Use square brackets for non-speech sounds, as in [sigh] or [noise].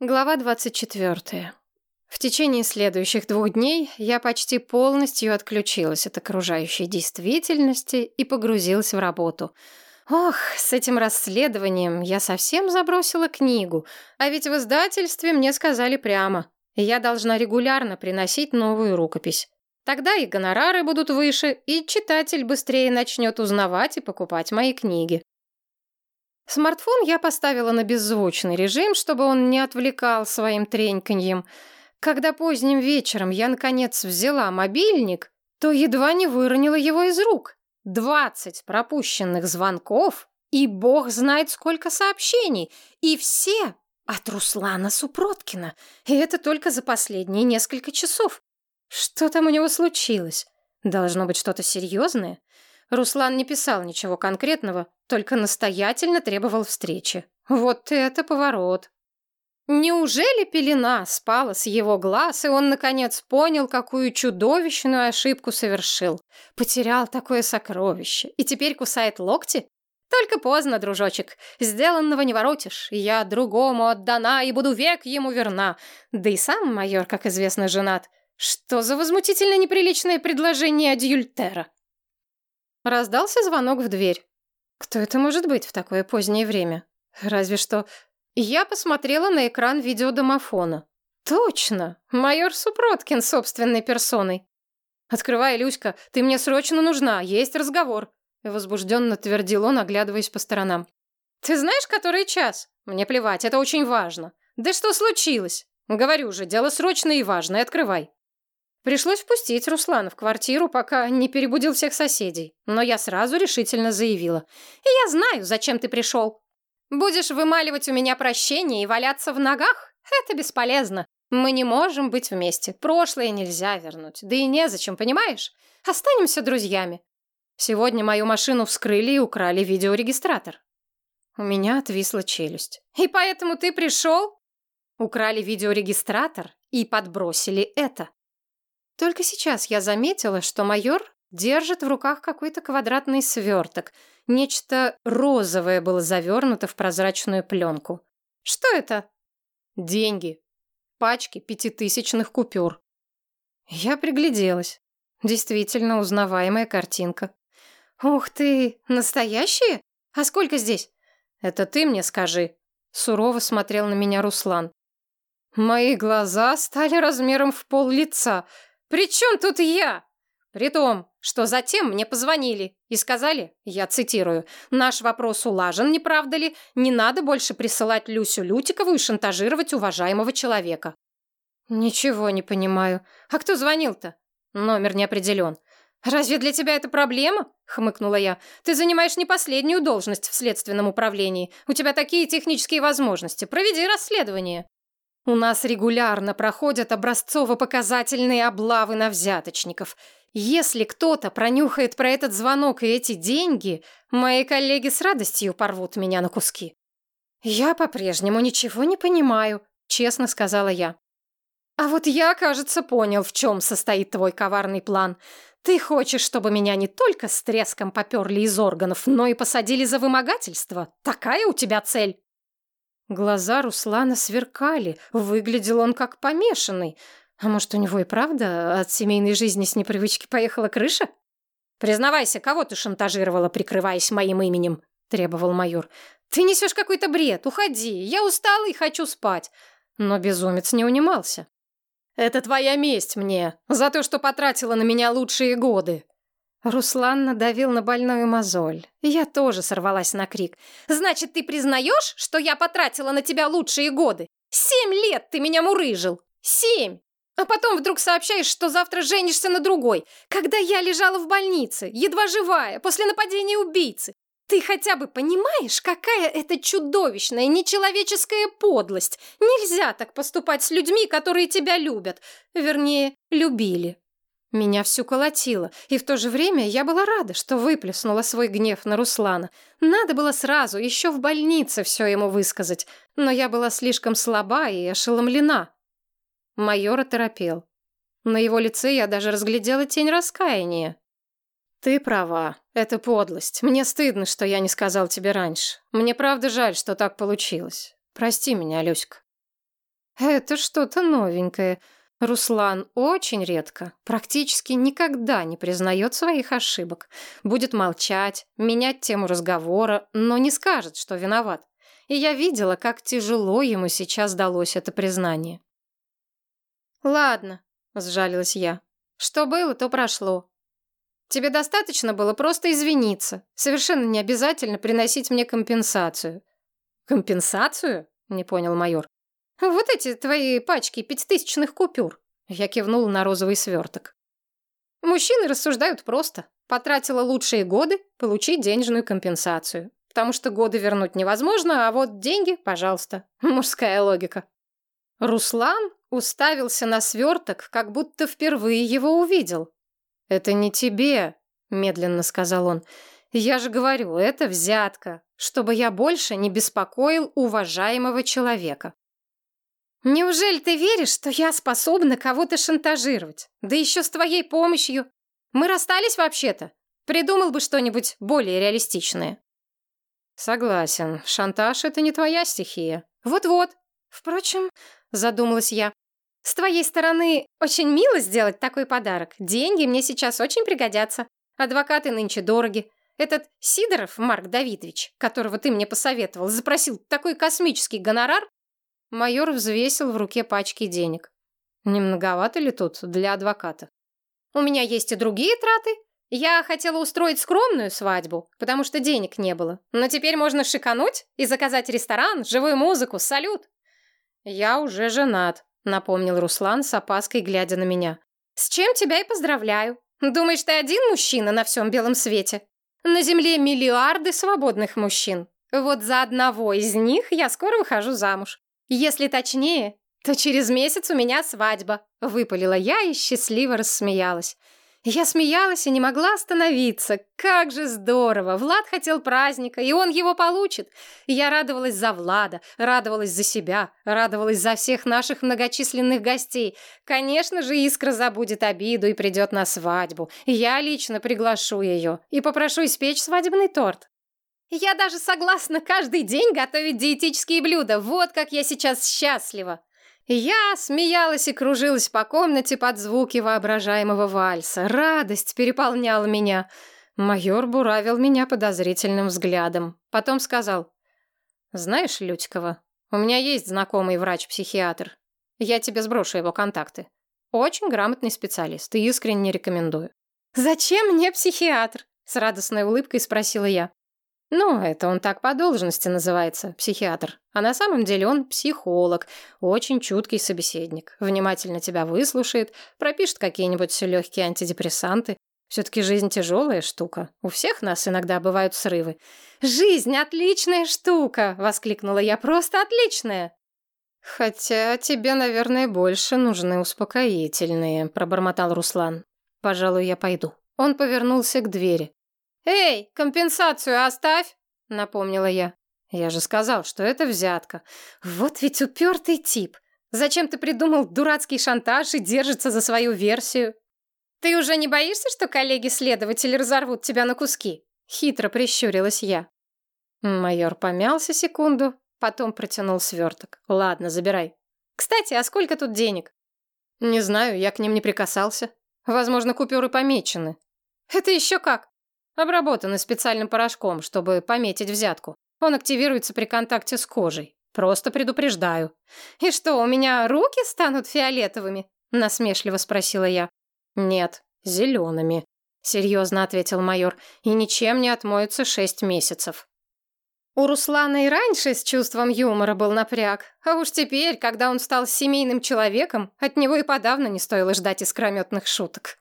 Глава 24. В течение следующих двух дней я почти полностью отключилась от окружающей действительности и погрузилась в работу. Ох, с этим расследованием я совсем забросила книгу, а ведь в издательстве мне сказали прямо, я должна регулярно приносить новую рукопись. Тогда и гонорары будут выше, и читатель быстрее начнет узнавать и покупать мои книги. Смартфон я поставила на беззвучный режим, чтобы он не отвлекал своим треньканьем. Когда поздним вечером я, наконец, взяла мобильник, то едва не выронила его из рук. Двадцать пропущенных звонков и бог знает сколько сообщений. И все от Руслана Супроткина. И это только за последние несколько часов. Что там у него случилось? Должно быть что-то серьезное? Руслан не писал ничего конкретного, только настоятельно требовал встречи. Вот это поворот. Неужели пелена спала с его глаз, и он, наконец, понял, какую чудовищную ошибку совершил? Потерял такое сокровище и теперь кусает локти? Только поздно, дружочек. Сделанного не воротишь. Я другому отдана и буду век ему верна. Да и сам майор, как известно, женат. Что за возмутительно неприличное предложение адюльтера? Раздался звонок в дверь. Кто это может быть в такое позднее время? Разве что... Я посмотрела на экран видеодомофона. Точно! Майор Супроткин собственной персоной. «Открывай, Люська, ты мне срочно нужна, есть разговор», возбужденно твердил он, оглядываясь по сторонам. «Ты знаешь, который час? Мне плевать, это очень важно. Да что случилось? Говорю же, дело срочное и важное, открывай». Пришлось впустить Руслана в квартиру, пока не перебудил всех соседей. Но я сразу решительно заявила. «И я знаю, зачем ты пришел. Будешь вымаливать у меня прощение и валяться в ногах? Это бесполезно. Мы не можем быть вместе. Прошлое нельзя вернуть. Да и незачем, понимаешь? Останемся друзьями. Сегодня мою машину вскрыли и украли видеорегистратор. У меня отвисла челюсть. И поэтому ты пришел? Украли видеорегистратор и подбросили это. Только сейчас я заметила, что майор держит в руках какой-то квадратный сверток. Нечто розовое было завернуто в прозрачную пленку. Что это? Деньги. Пачки пятитысячных купюр. Я пригляделась. Действительно узнаваемая картинка. «Ух ты! Настоящие? А сколько здесь?» «Это ты мне скажи», — сурово смотрел на меня Руслан. Мои глаза стали размером в пол лица — «При чем тут я?» При том, что затем мне позвонили и сказали, я цитирую, «Наш вопрос улажен, не правда ли? Не надо больше присылать Люсю Лютикову и шантажировать уважаемого человека». «Ничего не понимаю. А кто звонил-то?» «Номер не определен». «Разве для тебя это проблема?» — хмыкнула я. «Ты занимаешь не последнюю должность в следственном управлении. У тебя такие технические возможности. Проведи расследование». У нас регулярно проходят образцово-показательные облавы на взяточников. Если кто-то пронюхает про этот звонок и эти деньги, мои коллеги с радостью порвут меня на куски. Я по-прежнему ничего не понимаю, честно сказала я. А вот я, кажется, понял, в чем состоит твой коварный план. Ты хочешь, чтобы меня не только с треском поперли из органов, но и посадили за вымогательство? Такая у тебя цель? Глаза Руслана сверкали, выглядел он как помешанный. А может, у него и правда от семейной жизни с непривычки поехала крыша? «Признавайся, кого ты шантажировала, прикрываясь моим именем?» — требовал майор. «Ты несешь какой-то бред, уходи, я устала и хочу спать». Но безумец не унимался. «Это твоя месть мне за то, что потратила на меня лучшие годы», Руслан надавил на больную мозоль. Я тоже сорвалась на крик. «Значит, ты признаешь, что я потратила на тебя лучшие годы? Семь лет ты меня мурыжил! Семь! А потом вдруг сообщаешь, что завтра женишься на другой, когда я лежала в больнице, едва живая, после нападения убийцы. Ты хотя бы понимаешь, какая это чудовищная, нечеловеческая подлость? Нельзя так поступать с людьми, которые тебя любят. Вернее, любили. Меня всю колотило, и в то же время я была рада, что выплеснула свой гнев на Руслана. Надо было сразу, еще в больнице, все ему высказать, но я была слишком слаба и ошеломлена. Майор оторопел. На его лице я даже разглядела тень раскаяния. «Ты права. Это подлость. Мне стыдно, что я не сказал тебе раньше. Мне правда жаль, что так получилось. Прости меня, Люська». Это что-то новенькое. Руслан очень редко, практически никогда не признает своих ошибок. Будет молчать, менять тему разговора, но не скажет, что виноват. И я видела, как тяжело ему сейчас далось это признание. «Ладно», — сжалилась я. «Что было, то прошло. Тебе достаточно было просто извиниться. Совершенно не обязательно приносить мне компенсацию». «Компенсацию?» — не понял майор. «Вот эти твои пачки пятитысячных купюр». Я кивнула на розовый сверток. Мужчины рассуждают просто. Потратила лучшие годы, получить денежную компенсацию. Потому что годы вернуть невозможно, а вот деньги, пожалуйста. [laughs] Мужская логика. Руслан уставился на сверток, как будто впервые его увидел. «Это не тебе», — медленно сказал он. «Я же говорю, это взятка, чтобы я больше не беспокоил уважаемого человека». «Неужели ты веришь, что я способна кого-то шантажировать? Да еще с твоей помощью. Мы расстались вообще-то. Придумал бы что-нибудь более реалистичное». «Согласен, шантаж — это не твоя стихия». «Вот-вот. Впрочем, задумалась я. С твоей стороны, очень мило сделать такой подарок. Деньги мне сейчас очень пригодятся. Адвокаты нынче дороги. Этот Сидоров Марк Давидович, которого ты мне посоветовал, запросил такой космический гонорар. Майор взвесил в руке пачки денег. Не многовато ли тут для адвоката? У меня есть и другие траты. Я хотела устроить скромную свадьбу, потому что денег не было. Но теперь можно шикануть и заказать ресторан, живую музыку, салют. «Я уже женат», — напомнил Руслан с опаской, глядя на меня. «С чем тебя и поздравляю. Думаешь, ты один мужчина на всем белом свете? На земле миллиарды свободных мужчин. Вот за одного из них я скоро выхожу замуж. Если точнее, то через месяц у меня свадьба», — выпалила я и счастливо рассмеялась. Я смеялась и не могла остановиться. Как же здорово! Влад хотел праздника, и он его получит. Я радовалась за Влада, радовалась за себя, радовалась за всех наших многочисленных гостей. Конечно же, Искра забудет обиду и придет на свадьбу. Я лично приглашу ее и попрошу испечь свадебный торт. Я даже согласна каждый день готовить диетические блюда. Вот как я сейчас счастлива. Я смеялась и кружилась по комнате под звуки воображаемого вальса. Радость переполняла меня. Майор буравил меня подозрительным взглядом. Потом сказал, «Знаешь, Лютикова, у меня есть знакомый врач-психиатр. Я тебе сброшу его контакты. Очень грамотный специалист и искренне рекомендую». «Зачем мне психиатр?» — с радостной улыбкой спросила я. Ну, это он так по должности называется, психиатр. А на самом деле он психолог, очень чуткий собеседник. Внимательно тебя выслушает, пропишет какие-нибудь легкие антидепрессанты. Все-таки жизнь тяжелая штука. У всех нас иногда бывают срывы. «Жизнь отличная штука!» — воскликнула я. «Просто отличная!» «Хотя тебе, наверное, больше нужны успокоительные», — пробормотал Руслан. «Пожалуй, я пойду». Он повернулся к двери. «Эй, компенсацию оставь!» — напомнила я. «Я же сказал, что это взятка. Вот ведь упертый тип. Зачем ты придумал дурацкий шантаж и держится за свою версию? Ты уже не боишься, что коллеги-следователи разорвут тебя на куски?» Хитро прищурилась я. Майор помялся секунду, потом протянул сверток. «Ладно, забирай. Кстати, а сколько тут денег?» «Не знаю, я к ним не прикасался. Возможно, купюры помечены». «Это еще как?» Обработаны специальным порошком, чтобы пометить взятку. Он активируется при контакте с кожей. Просто предупреждаю. И что, у меня руки станут фиолетовыми? Насмешливо спросила я. Нет, зелеными. Серьезно ответил майор. И ничем не отмоются шесть месяцев. У Руслана и раньше с чувством юмора был напряг, а уж теперь, когда он стал семейным человеком, от него и подавно не стоило ждать искрометных шуток.